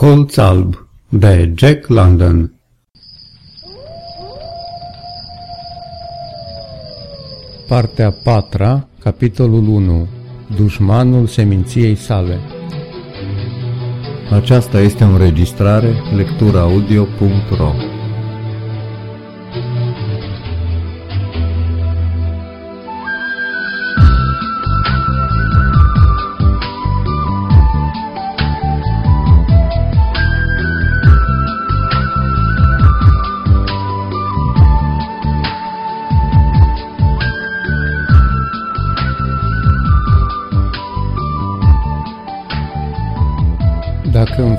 Colț alb de Jack London. Partea 4, capitolul 1 Dușmanul seminției sale. Aceasta este o înregistrare lecturaudio.ro Dacă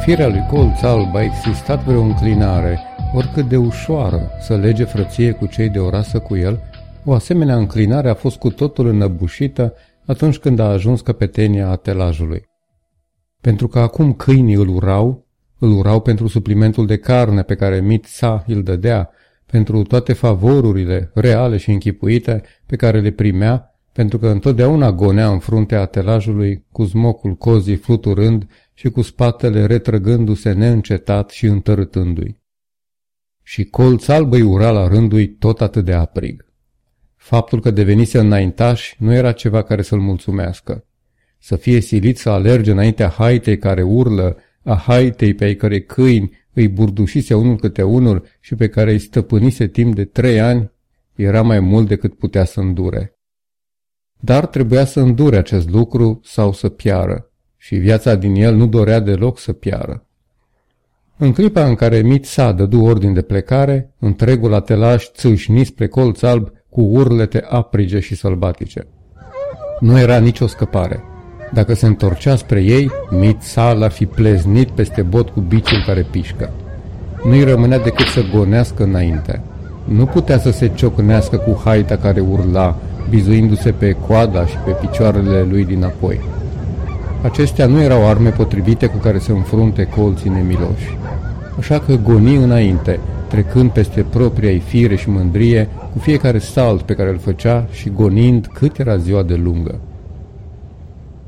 firea lui colț alb a existat vreo înclinare, oricât de ușoară, să lege frăție cu cei de o rasă cu el, o asemenea înclinare a fost cu totul înăbușită atunci când a ajuns căpetenia atelajului. Pentru că acum câinii îl urau, îl urau pentru suplimentul de carne pe care Mitsa îl dădea, pentru toate favorurile reale și închipuite pe care le primea pentru că întotdeauna gonea în fruntea atelajului cu zmocul cozii fluturând și cu spatele retrăgându-se neîncetat și întărâtându-i. Și colț albă ura la rândui tot atât de aprig. Faptul că devenise înaintaș nu era ceva care să-l mulțumească. Să fie silit să alerge înaintea haitei care urlă, a haitei pe ai cărei câini îi burdușise unul câte unul și pe care îi stăpânise timp de trei ani, era mai mult decât putea să îndure. Dar trebuia să îndure acest lucru sau să piară, și viața din el nu dorea deloc să piară. În clipa în care Mitsa dădu ordin de plecare, întregul atelaj țâșni spre colț alb cu urlete aprige și sălbatice. Nu era nicio scăpare. Dacă se întorcea spre ei, Mitsa l-ar fi pleznit peste bot cu biciul care pișcă. Nu-i rămânea decât să gonească înainte. Nu putea să se ciocnească cu haita care urla, bizuindu-se pe coada și pe picioarele lui dinapoi. Acestea nu erau arme potrivite cu care să înfrunte colții nemiloși. Așa că goni înainte, trecând peste propria fire și mândrie, cu fiecare salt pe care îl făcea și gonind cât era ziua de lungă.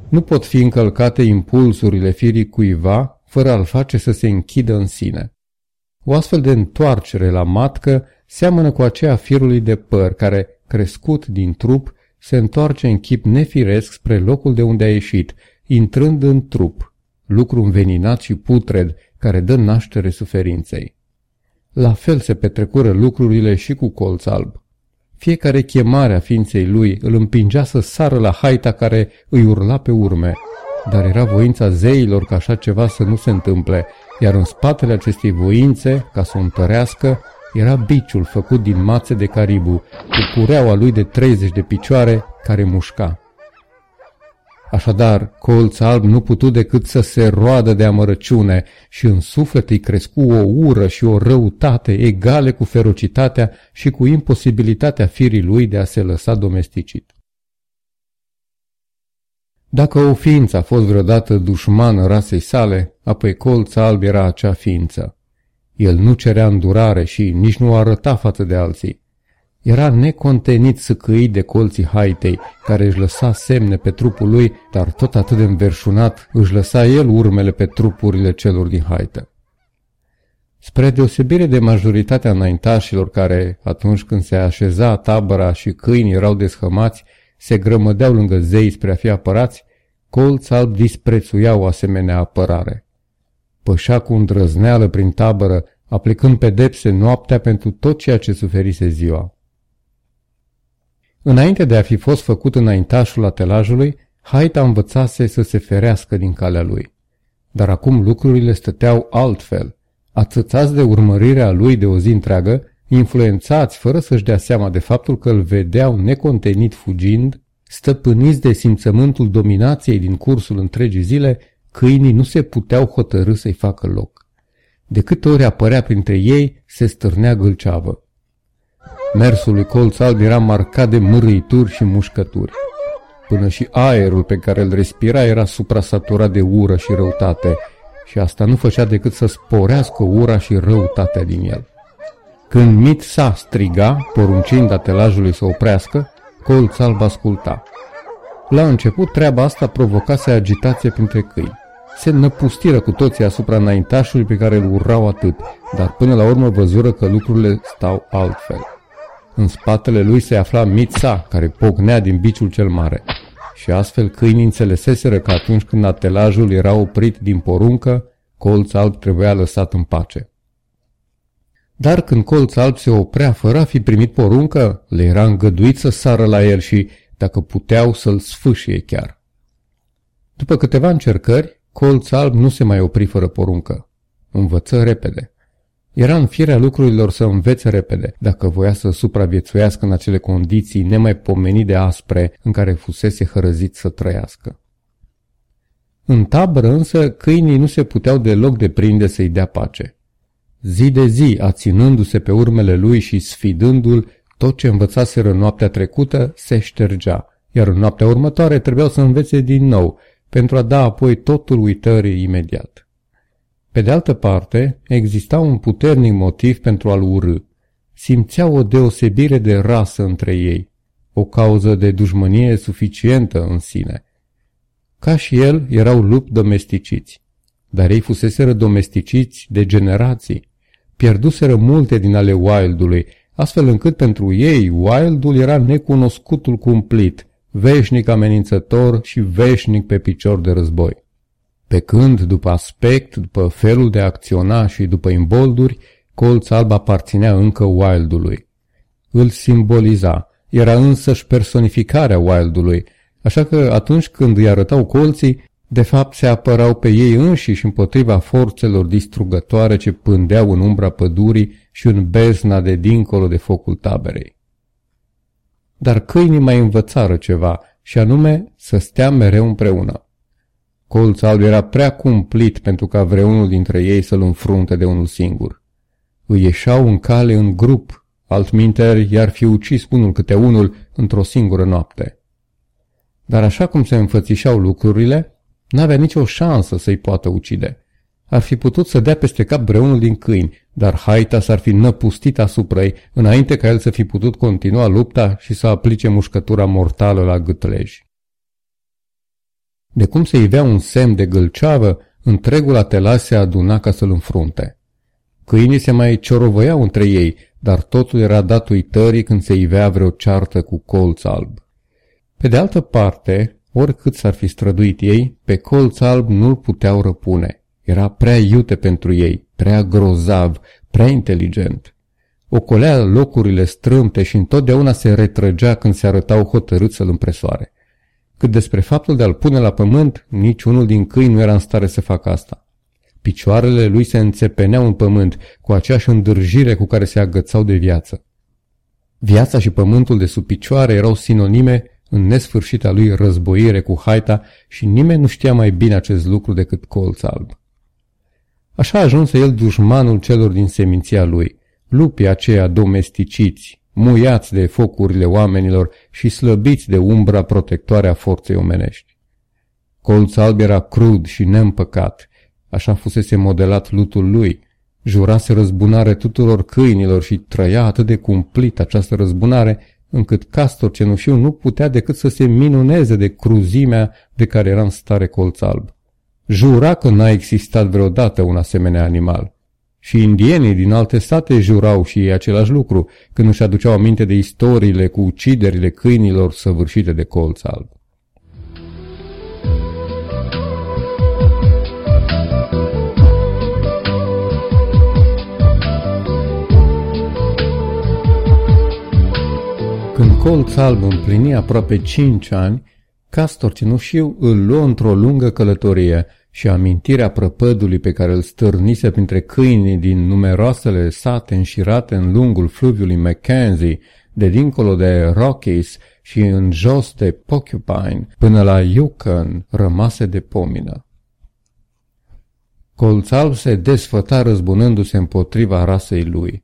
Nu pot fi încălcate impulsurile firii cuiva fără a-l face să se închidă în sine. O astfel de întoarcere la matcă seamănă cu aceea firului de păr care, crescut din trup, se întoarce în chip nefiresc spre locul de unde a ieșit, intrând în trup, lucru înveninat și putred care dă naștere suferinței. La fel se petrecură lucrurile și cu colț alb. Fiecare chemare a ființei lui îl împingea să sară la haita care îi urla pe urme, dar era voința zeilor ca așa ceva să nu se întâmple, iar în spatele acestei voințe, ca să o întărească, era biciul făcut din mațe de caribu, cu cureaua lui de 30 de picioare care mușca. Așadar, colț alb nu putu decât să se roadă de amărăciune și în suflet îi crescu o ură și o răutate egale cu ferocitatea și cu imposibilitatea firii lui de a se lăsa domesticit. Dacă o ființă a fost vreodată dușmană rasei sale, apoi colț alb era acea ființă. El nu cerea îndurare și nici nu arăta față de alții. Era necontenit săcăit de colții haitei, care își lăsa semne pe trupul lui, dar tot atât de înverșunat își lăsa el urmele pe trupurile celor din haită. Spre deosebire de majoritatea înaintașilor care, atunci când se așeza tabăra și câinii erau deshămați, se grămădeau lângă zei spre a fi apărați, colț alb disprețuia o asemenea apărare. Pășea cu îndrăzneală prin tabără, aplicând pedepse noaptea pentru tot ceea ce suferise ziua. Înainte de a fi fost făcut înaintașul atelajului, Haita învățase să se ferească din calea lui. Dar acum lucrurile stăteau altfel. Atâțați de urmărirea lui de o zi întreagă, influențați fără să-și dea seama de faptul că îl vedeau necontenit fugind, stăpâniți de simțământul dominației din cursul întregii zile, câinii nu se puteau hotărâ să-i facă loc. De câte ori apărea printre ei, se stârnea gâlceavă. Mersul lui colț alb era marcat de mârâituri și mușcături. Până și aerul pe care îl respira era suprasaturat de ură și răutate și asta nu făcea decât să sporească ura și răutatea din el. Când Mit sa striga, poruncind atelajului să oprească, colț alb asculta. La început treaba asta provocase agitație printre câini. se năpustiră cu toții asupra înaintașului pe care îl urau atât, dar până la urmă văzură că lucrurile stau altfel. În spatele lui se afla Mitsa, care pocnea din biciul cel mare. Și astfel câinii înțeleseseră că atunci când atelajul era oprit din poruncă, colț alb trebuia lăsat în pace. Dar când colț alb se oprea fără a fi primit poruncă, le era îngăduit să sară la el și, dacă puteau, să-l sfâșie chiar. După câteva încercări, colț alb nu se mai opri fără poruncă. Învăță repede. Era în firea lucrurilor să învețe repede, dacă voia să supraviețuiască în acele condiții nemaipomenit de aspre în care fusese hărăzit să trăiască. În tabără însă câinii nu se puteau deloc de prinde să-i dea pace. Zi de zi, aținându-se pe urmele lui și sfidându-l, tot ce învățaseră noaptea trecută se ștergea, iar în noaptea următoare trebuiau să învețe din nou, pentru a da apoi totul uitării imediat. Pe de altă parte, exista un puternic motiv pentru a-l urâ. Simțeau o deosebire de rasă între ei, o cauză de dușmănie suficientă în sine. Ca și el, erau lupi domesticiți, dar ei fuseseră domesticiți de generații. Pierduseră multe din ale Wildului, astfel încât pentru ei Wildul era necunoscutul cumplit, veșnic amenințător și veșnic pe picior de război. Pe când, după aspect, după felul de a acționa și după imbolduri, colț alb aparținea încă Wildului. Îl simboliza, era însăși personificarea Wildului, așa că atunci când îi arătau colții, de fapt se apărau pe ei înșiși împotriva forțelor distrugătoare ce pândeau în umbra pădurii și în bezna de dincolo de focul taberei. Dar câinii mai învățară ceva, și anume să stea mereu împreună. Colț alb era prea cumplit pentru ca vreunul dintre ei să-l înfrunte de unul singur. Îi ieșeau în cale în grup, altminteri i-ar fi ucis unul câte unul într-o singură noapte. Dar așa cum se înfățișau lucrurile, n-avea nicio șansă să-i poată ucide. Ar fi putut să dea peste cap breunul din câini, dar haita s-ar fi năpustit asupra ei, înainte ca el să fi putut continua lupta și să aplice mușcătura mortală la gâtlej. De cum se ivea un semn de gâlceavă, întregul atelaj se aduna ca să-l înfrunte. Câinii se mai ciorovăiau între ei, dar totul era dat uitării când se ivea vreo ceartă cu colț alb. Pe de altă parte, oricât s-ar fi străduit ei, pe colț alb nu-l puteau răpune. Era prea iute pentru ei, prea grozav, prea inteligent. Ocolea locurile strâmte și întotdeauna se retrăgea când se arătau hotărât să-l împresoare. Cât despre faptul de a-l pune la pământ, niciunul din câini nu era în stare să facă asta. Picioarele lui se înțepeneau în pământ cu aceeași îndârjire cu care se agățau de viață. Viața și pământul de sub picioare erau sinonime în nesfârșita lui războire cu haita și nimeni nu știa mai bine acest lucru decât colț alb. Așa ajunse el dușmanul celor din seminția lui, lupii aceia domesticiți, muiați de focurile oamenilor și slăbiți de umbra protectoare a forței omenești. Colț alb era crud și neîmpăcat, așa fusese modelat lutul lui, jurase răzbunare tuturor câinilor și trăia atât de cumplit această răzbunare, încât Castor Cenușiu nu putea decât să se minuneze de cruzimea de care era în stare colț alb. Jura că n-a existat vreodată un asemenea animal. Și indienii din alte state jurau și ei același lucru, când își aduceau aminte de istoriile cu uciderile câinilor săvârșite de colț alb. Când colț alb împlini aproape cinci ani, Castor Cinușiu îl luă într-o lungă călătorie și amintirea prăpădului pe care îl stârnise printre câinii din numeroasele sate înșirate în lungul fluviului Mackenzie, de dincolo de Rockies și în jos de Porcupine, până la Yukon, rămase de pomină. Colțal se desfăta răzbunându-se împotriva rasei lui.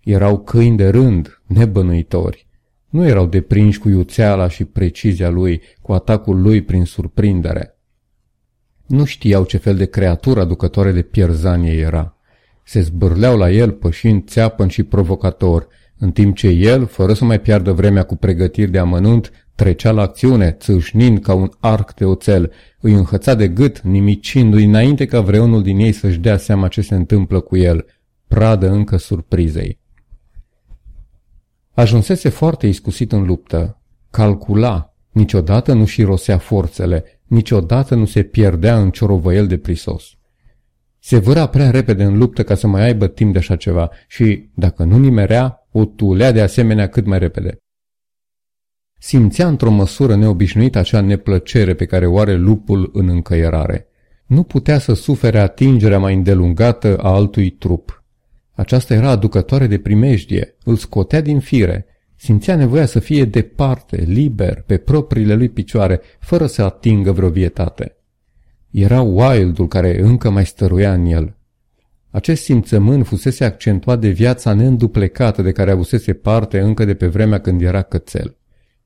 Erau câini de rând, nebănuitori. Nu erau deprinși cu iuțeala și precizia lui, cu atacul lui prin surprindere. Nu știau ce fel de creatură aducătoare de pierzanie era. Se zbârleau la el pășind țeapăn și provocator, în timp ce el, fără să mai piardă vremea cu pregătiri de amănunt, trecea la acțiune, țâșnind ca un arc de oțel, îi înhăța de gât, nimicindu-i înainte ca vreunul din ei să-și dea seama ce se întâmplă cu el, pradă încă surprizei. Ajunsese foarte iscusit în luptă, calcula, niciodată nu și rosea forțele, niciodată nu se pierdea în ciorovăiel de prisos. Se vâra prea repede în luptă ca să mai aibă timp de așa ceva și, dacă nu nimerea, o tulea de asemenea cât mai repede. Simțea într-o măsură neobișnuită acea neplăcere pe care o are lupul în încăierare. Nu putea să sufere atingerea mai îndelungată a altui trup. Aceasta era aducătoare de primejdie, îl scotea din fire, simțea nevoia să fie departe, liber, pe propriile lui picioare, fără să atingă vreo vietate. Era wildul care încă mai stăruia în el. Acest simțământ fusese accentuat de viața neînduplecată de care avusese parte încă de pe vremea când era cățel.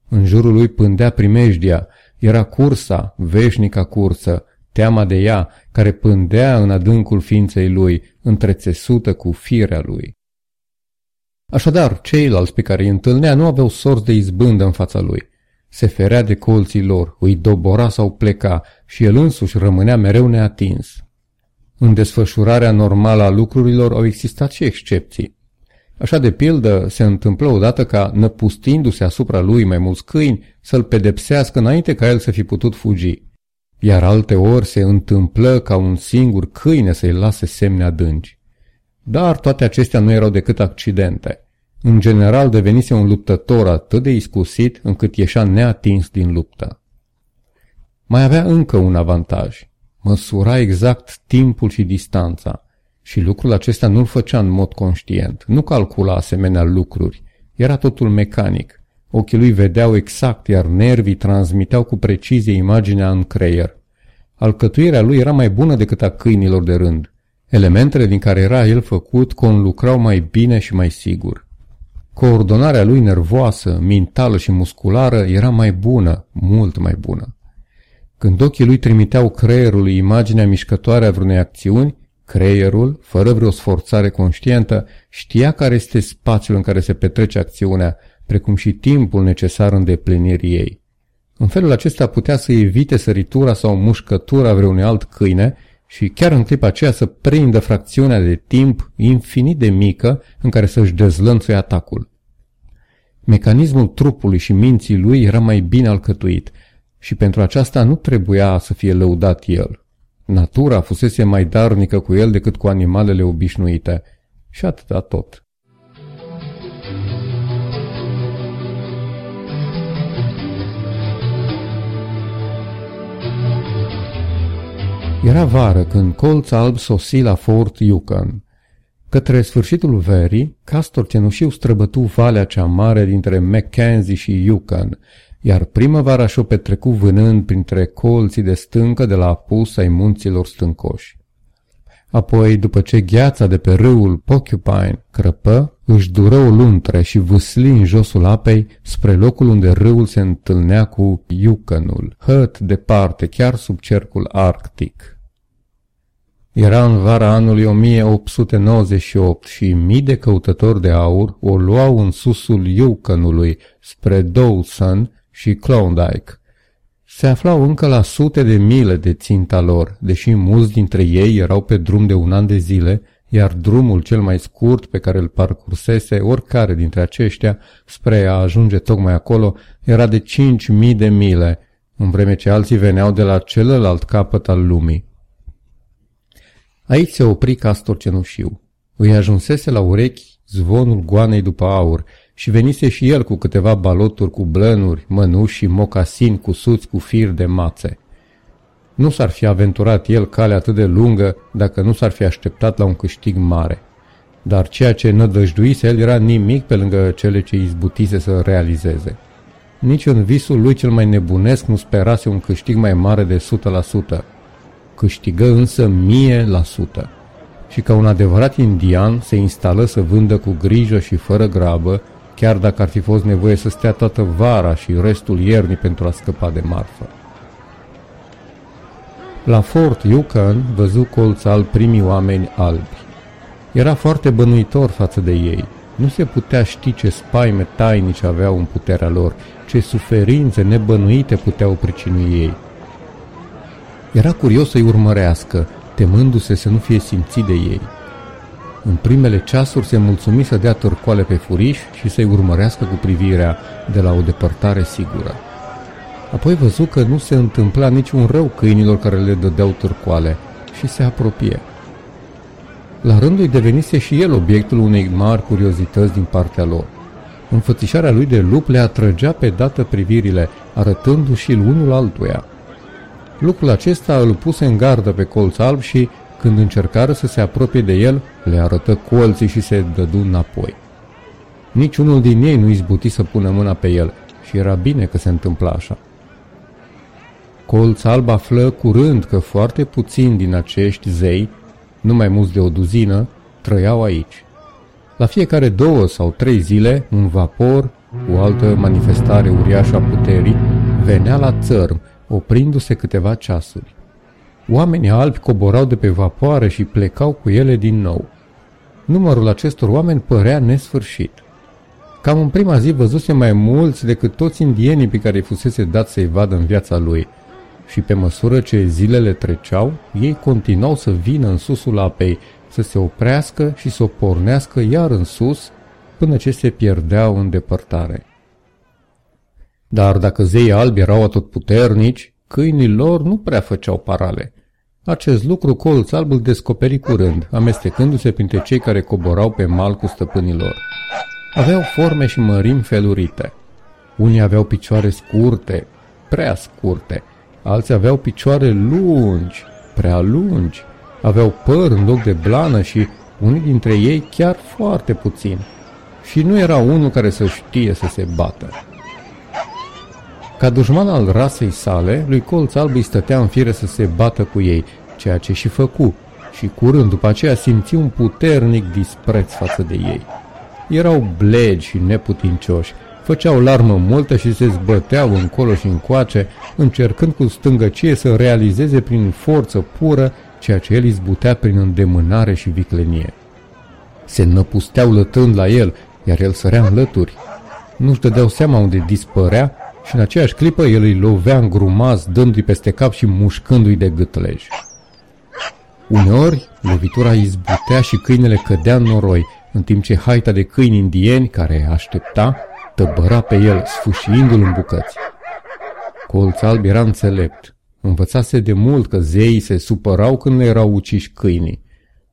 În jurul lui pândea primejdia, era cursa, veșnica cursă, teama de ea, care pândea în adâncul ființei lui, întrețesută cu firea lui. Așadar, ceilalți pe care îi întâlnea nu aveau sorți de izbândă în fața lui. Se ferea de colții lor, îi dobora sau pleca și el însuși rămânea mereu neatins. În desfășurarea normală a lucrurilor au existat și excepții. Așa de pildă se întâmplă odată ca, năpustindu-se asupra lui mai mulți câini, să-l pedepsească înainte ca el să fi putut fugi. Iar alte ori se întâmplă ca un singur câine să-i lase semne adânci. Dar toate acestea nu erau decât accidente. În general devenise un luptător atât de iscusit încât ieșea neatins din luptă. Mai avea încă un avantaj. Măsura exact timpul și distanța. Și lucrul acesta nu-l făcea în mod conștient. Nu calcula asemenea lucruri. Era totul mecanic. Ochii lui vedeau exact, iar nervii transmiteau cu precizie imaginea în creier. Alcătuirea lui era mai bună decât a câinilor de rând. Elementele din care era el făcut conlucrau mai bine și mai sigur. Coordonarea lui nervoasă, mentală și musculară era mai bună, mult mai bună. Când ochii lui trimiteau creierului imaginea mișcătoare a vreunei acțiuni, creierul, fără vreo sforțare conștientă, știa care este spațiul în care se petrece acțiunea, precum și timpul necesar îndeplinirii ei. În felul acesta putea să evite săritura sau mușcătura vreunui alt câine și chiar în clipa aceea să prindă fracțiunea de timp infinit de mică în care să-și dezlănțuie atacul. Mecanismul trupului și minții lui era mai bine alcătuit și pentru aceasta nu trebuia să fie lăudat el. Natura fusese mai darnică cu el decât cu animalele obișnuite și atâta tot. Era vară când colț alb sosi la Fort Yukon. Către sfârșitul verii, castor cenușiu străbătu valea cea mare dintre Mackenzie și Yukon, iar primăvara și-o petrecu vânând printre colții de stâncă de la apus ai munților stâncoși. Apoi, după ce gheața de pe râul Porcupine crăpă, își dură o luntre și vâsli în josul apei spre locul unde râul se întâlnea cu Yukonul, hăt departe, chiar sub cercul arctic. Era în vara anului 1898 și mii de căutători de aur o luau în susul Yukonului spre Dawson și Klondike. Se aflau încă la sute de mile de ținta lor, deși mulți dintre ei erau pe drum de un an de zile, iar drumul cel mai scurt pe care îl parcursese oricare dintre aceștia spre a ajunge tocmai acolo era de cinci mii de mile, în vreme ce alții veneau de la celălalt capăt al lumii. Aici se opri castor cenușiu. Îi ajunsese la urechi zvonul goanei după aur și venise și el cu câteva baloturi cu blănuri, mănuși și mocasini cusuți cu fir de mațe. Nu s-ar fi aventurat el calea atât de lungă dacă nu s-ar fi așteptat la un câștig mare. Dar ceea ce nădăjduise el era nimic pe lângă cele ce izbutise să realizeze. Nici în visul lui cel mai nebunesc nu sperase un câștig mai mare de 100%. Câștigă însă mie la sută. Și ca un adevărat indian se instală să vândă cu grijă și fără grabă chiar dacă ar fi fost nevoie să stea toată vara și restul iernii pentru a scăpa de marfă. La Fort Yukon văzu colț al primii oameni albi. Era foarte bănuitor față de ei. Nu se putea ști ce spaime tainice aveau în puterea lor, ce suferințe nebănuite puteau pricinui ei. Era curios să-i urmărească, temându-se să nu fie simțit de ei. În primele ceasuri se mulțumi să dea târcoale pe furiș și să-i urmărească cu privirea de la o depărtare sigură. Apoi văzu că nu se întâmpla niciun rău câinilor care le dădeau târcoale și se apropie. La rândul îi devenise și el obiectul unei mari curiozități din partea lor. Înfățișarea lui de lup le atrăgea pe dată privirile, arătându-și-l unul altuia. Lucrul acesta îl puse în gardă pe colț alb și, când încercară să se apropie de el, le arătă colții și se dădu înapoi. Niciunul din ei nu izbuti să pună mâna pe el și era bine că se întâmpla așa. Colț alb află curând că foarte puțini din acești zei, nu mai mulți de o duzină, trăiau aici. La fiecare două sau trei zile, un vapor, o altă manifestare uriașă a puterii, venea la țărm, oprindu-se câteva ceasuri. Oamenii albi coborau de pe vapoare și plecau cu ele din nou. Numărul acestor oameni părea nesfârșit. Cam în prima zi văzuse mai mulți decât toți indienii pe care îi fusese dat să-i vadă în viața lui – și pe măsură ce zilele treceau, ei continuau să vină în susul apei, să se oprească și să o pornească iar în sus, până ce se pierdeau în depărtare. Dar dacă zeii albi erau atotputernici, câinii lor nu prea făceau parale. Acest lucru colț alb îl descoperi curând, amestecându-se printre cei care coborau pe mal cu stăpânilor. Aveau forme și mărimi felurite. Unii aveau picioare scurte, prea scurte, Alții aveau picioare lungi, prea lungi, aveau păr în loc de blană și unii dintre ei chiar foarte puțin. Și nu era unul care să știe să se bată. Ca dușman al rasei sale, lui Colț Alb îi stătea în fire să se bată cu ei, ceea ce și făcu, și curând după aceea simți un puternic dispreț față de ei. Erau blegi și neputincioși, făceau larmă multă și se zbăteau încolo și încoace, încercând cu stângăcie să realizeze prin forță pură ceea ce el izbutea prin îndemânare și viclenie. Se năpusteau lătând la el, iar el sărea în lături. Nu-și dădeau seama unde dispărea și în aceeași clipă el îi lovea în grumaz, dându-i peste cap și mușcându-i de gâtlej. Uneori, lovitura izbutea și câinele cădea în noroi, în timp ce haita de câini indieni, care aștepta, tăbăra pe el, sfâșiindu-l în bucăți. Colț alb era înțelept. Învățase de mult că zeii se supărau când le erau uciși câinii.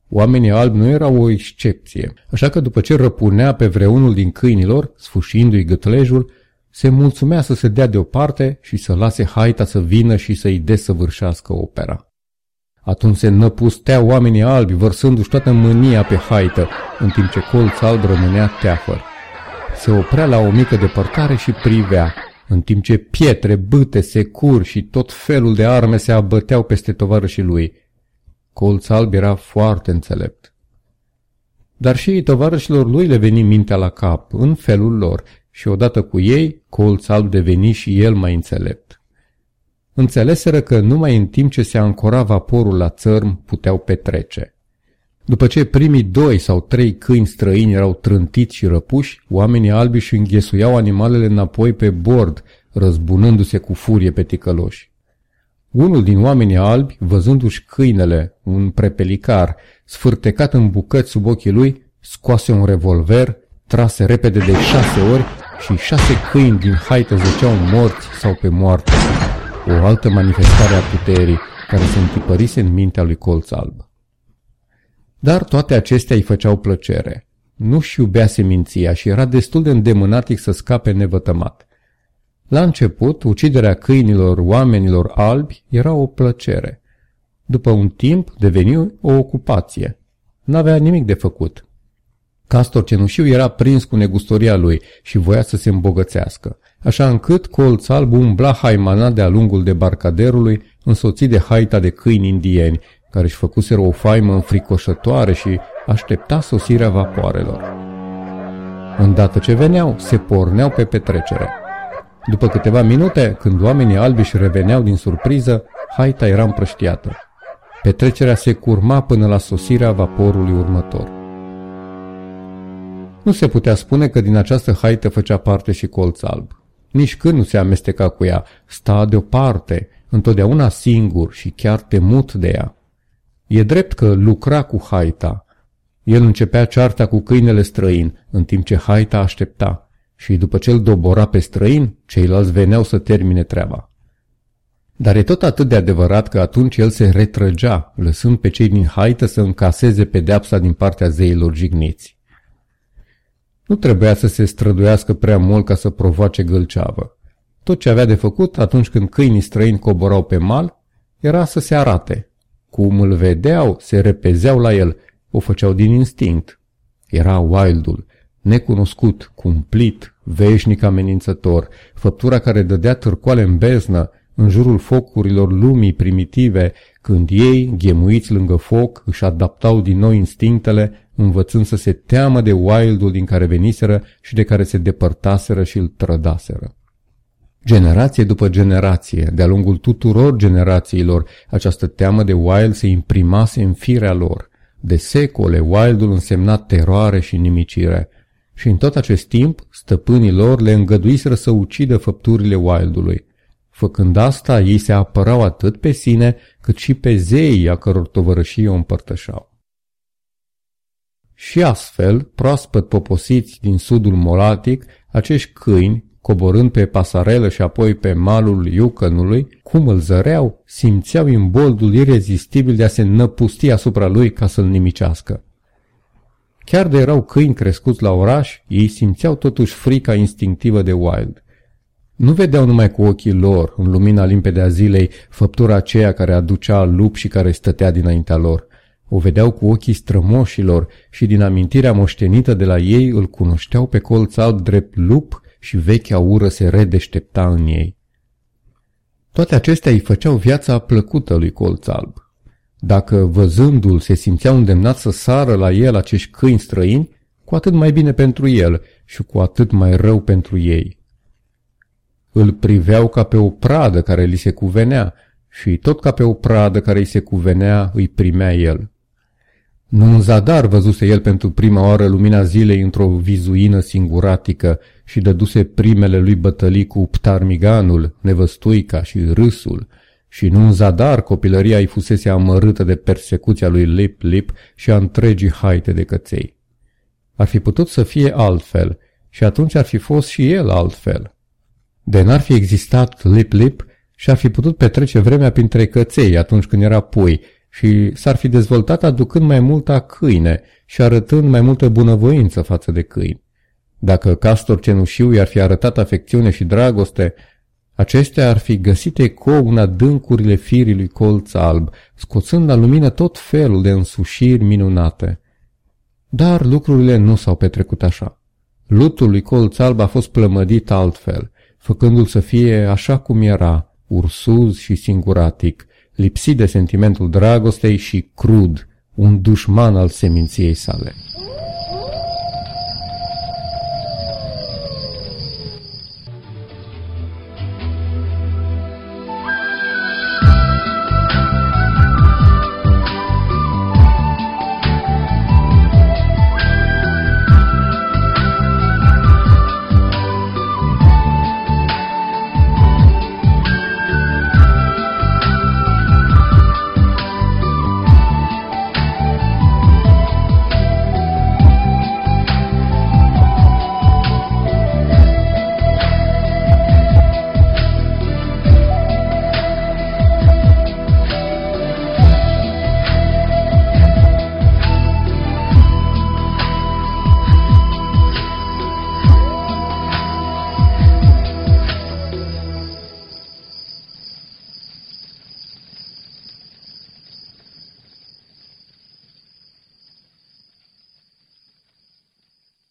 Oamenii albi nu erau o excepție, așa că după ce răpunea pe vreunul din câinilor, sfâșindu-i gâtlejul, se mulțumea să se dea deoparte și să lase haita să vină și să-i desăvârșească opera. Atunci se năpustea oamenii albi, vărsându-și toată mânia pe haită, în timp ce colț alb rămânea teafăr se oprea la o mică depărtare și privea, în timp ce pietre, bâte, securi și tot felul de arme se abăteau peste tovarășii lui. Colț alb era foarte înțelept. Dar și tovarășilor lui le veni mintea la cap, în felul lor, și odată cu ei, colț alb deveni și el mai înțelept. Înțeleseră că numai în timp ce se ancora vaporul la țărm puteau petrece. După ce primii doi sau trei câini străini erau trântiți și răpuși, oamenii albi și înghesuiau animalele înapoi pe bord, răzbunându-se cu furie pe ticăloși. Unul din oamenii albi, văzându-și câinele, un prepelicar, sfârtecat în bucăți sub ochii lui, scoase un revolver, trase repede de șase ori și șase câini din haită zăceau morți sau pe moarte. O altă manifestare a puterii care se întipărise în mintea lui Colț Alb. Dar toate acestea îi făceau plăcere. Nu-și iubea seminția și era destul de îndemânatic să scape nevătămat. La început, uciderea câinilor oamenilor albi era o plăcere. După un timp, deveni o ocupație. N-avea nimic de făcut. Castor Cenușiu era prins cu negustoria lui și voia să se îmbogățească, așa încât colț alb umbla haimana de-a lungul debarcaderului, însoțit de haita de câini indieni, care își făcuseră o faimă înfricoșătoare și aștepta sosirea vapoarelor. Îndată ce veneau, se porneau pe petrecere. După câteva minute, când oamenii albi își reveneau din surpriză, haita era împrăștiată. Petrecerea se curma până la sosirea vaporului următor. Nu se putea spune că din această haită făcea parte și colț alb. Nici când nu se amesteca cu ea, sta deoparte, întotdeauna singur și chiar temut de ea. E drept că lucra cu haita. El începea cearta cu câinele străin, în timp ce haita aștepta, și după ce îl dobora pe străin, ceilalți veneau să termine treaba. Dar e tot atât de adevărat că atunci el se retrăgea, lăsând pe cei din haită să încaseze pedeapsa din partea zeilor jigniți. Nu trebuia să se străduiască prea mult ca să provoace gâlceavă. Tot ce avea de făcut atunci când câinii străini coborau pe mal era să se arate. Cum îl vedeau, se repezeau la el, o făceau din instinct. Era wildul, necunoscut, cumplit, veșnic amenințător, făptura care dădea târcoale în beznă, în jurul focurilor lumii primitive, când ei, ghemuiți lângă foc, își adaptau din nou instinctele, învățând să se teamă de wildul din care veniseră și de care se depărtaseră și îl trădaseră. Generație după generație, de-a lungul tuturor generațiilor, această teamă de wild se imprimase în firea lor. De secole, wildul însemna teroare și nimicire. Și în tot acest timp, stăpânii lor le îngăduiseră să ucidă făpturile wildului. Făcând asta, ei se apărau atât pe sine, cât și pe zeii a căror tovărășie o împărtășau. Și astfel, proaspăt poposiți din sudul molatic, acești câini, coborând pe pasarelă și apoi pe malul Iucănului, cum îl zăreau, simțeau imboldul irezistibil de a se năpusti asupra lui ca să-l nimicească. Chiar de erau câini crescuți la oraș, ei simțeau totuși frica instinctivă de Wild. Nu vedeau numai cu ochii lor, în lumina limpede a zilei, făptura aceea care aducea lup și care stătea dinaintea lor. O vedeau cu ochii strămoșilor și din amintirea moștenită de la ei îl cunoșteau pe colț alb drept lup și vechea ură se redeștepta în ei. Toate acestea îi făceau viața plăcută lui colț alb. Dacă văzându-l se simțea îndemnat să sară la el acești câini străini, cu atât mai bine pentru el și cu atât mai rău pentru ei. Îl priveau ca pe o pradă care li se cuvenea și tot ca pe o pradă care îi se cuvenea îi primea el. Nu în zadar văzuse el pentru prima oară lumina zilei într-o vizuină singuratică și dăduse primele lui bătălii cu ptarmiganul, nevăstuica și râsul, și nu în zadar copilăria îi fusese amărâtă de persecuția lui Lip Lip și a întregii haite de căței. Ar fi putut să fie altfel și atunci ar fi fost și el altfel. De n-ar fi existat Lip Lip și ar fi putut petrece vremea printre căței atunci când era pui și s-ar fi dezvoltat aducând mai multă câine și arătând mai multă bunăvoință față de câini. Dacă Castor Cenușiu i-ar fi arătat afecțiune și dragoste, acestea ar fi găsit ecou în adâncurile firii lui colț alb, scoțând la lumină tot felul de însușiri minunate. Dar lucrurile nu s-au petrecut așa. Lutul lui colț alb a fost plămădit altfel, făcându-l să fie așa cum era, ursuz și singuratic, lipsit de sentimentul dragostei și crud, un dușman al seminției sale.